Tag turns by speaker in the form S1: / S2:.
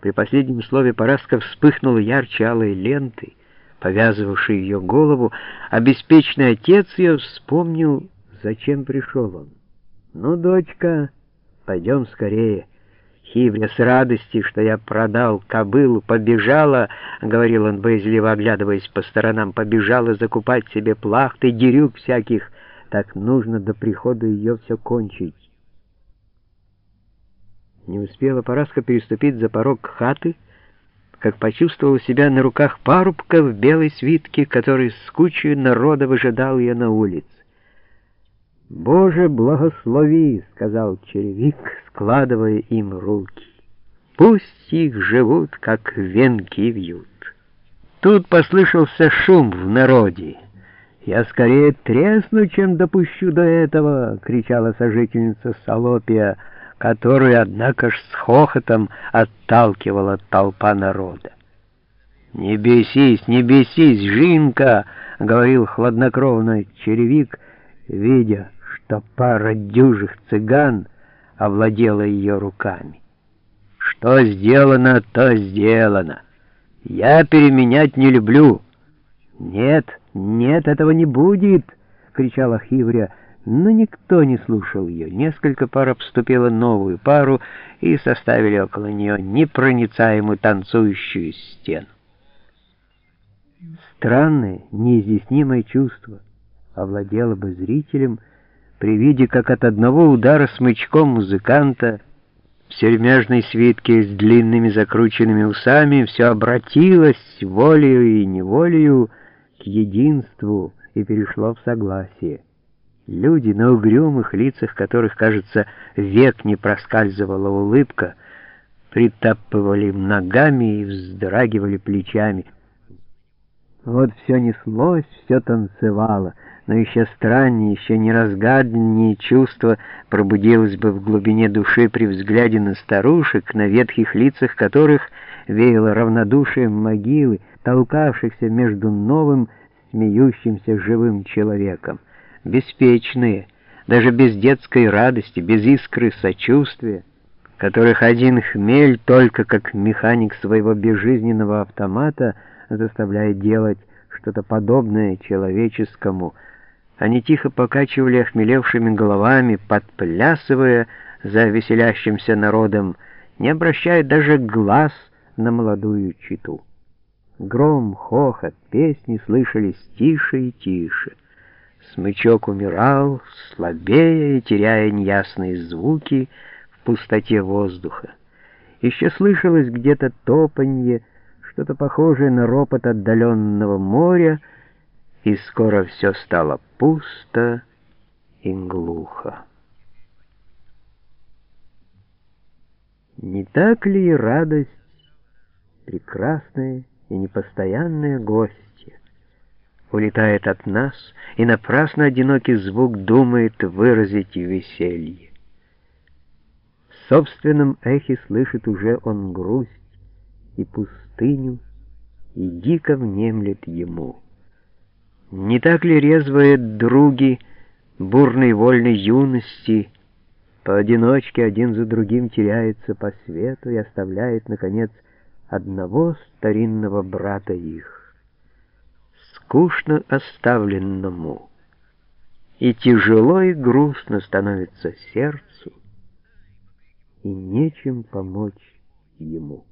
S1: При последнем слове Параска вспыхнула ярче алой лентой, повязывавшей ее голову, а беспечный отец ее вспомнил, зачем пришел он. «Ну, дочка, пойдем скорее». Хивря с радости, что я продал кобылу, побежала, — говорил он, боязливо оглядываясь по сторонам, — побежала закупать себе плахты, дерюк всяких. Так нужно до прихода ее все кончить. Не успела Параска переступить за порог хаты, как почувствовала себя на руках парубка в белой свитке, который с кучей народа выжидал ее на улице. «Боже, благослови!» — сказал черевик, складывая им руки. «Пусть их живут, как венки вьют». Тут послышался шум в народе. «Я скорее тресну, чем допущу до этого!» — кричала сожительница Салопия, которую, однако ж, с хохотом отталкивала толпа народа. «Не бесись, не бесись, Жинка!» — говорил хладнокровно черевик, видя, что пара дюжих цыган овладела ее руками. Что сделано, то сделано. Я переменять не люблю. Нет, нет, этого не будет, кричала Хивря, но никто не слушал ее. Несколько пар обступило новую пару и составили около нее непроницаемую танцующую стену. Странное, неизъяснимое чувство овладело бы зрителем, при виде, как от одного удара смычком музыканта в сермяжной свитке с длинными закрученными усами все обратилось волею и неволею к единству и перешло в согласие. Люди, на угрюмых лицах которых, кажется, век не проскальзывала улыбка, притапывали ногами и вздрагивали плечами. Вот все неслось, все танцевало — но еще страннее, еще неразгаданнее чувство пробудилось бы в глубине души при взгляде на старушек, на ветхих лицах которых веяло равнодушием могилы, толкавшихся между новым, смеющимся живым человеком. Беспечные, даже без детской радости, без искры сочувствия, которых один хмель только как механик своего безжизненного автомата заставляет делать что-то подобное человеческому, они тихо покачивали охмелевшими головами, подплясывая за веселящимся народом, не обращая даже глаз на молодую читу. Гром, хохот, песни слышались тише и тише. Смычок умирал, слабея и теряя неясные звуки в пустоте воздуха. Еще слышалось где-то топанье, что-то похожее на ропот отдаленного моря, и скоро все стало пусто и глухо. Не так ли радость, прекрасная и непостоянная гостья, улетает от нас, и напрасно одинокий звук думает выразить веселье. В собственном эхе слышит уже он грусть и пустыню, и дико внемлет ему. Не так ли резвые други бурной вольной юности поодиночке один за другим теряются по свету и оставляет, наконец, одного старинного брата их, скучно оставленному, и тяжело и грустно становится сердцу, и нечем помочь ему.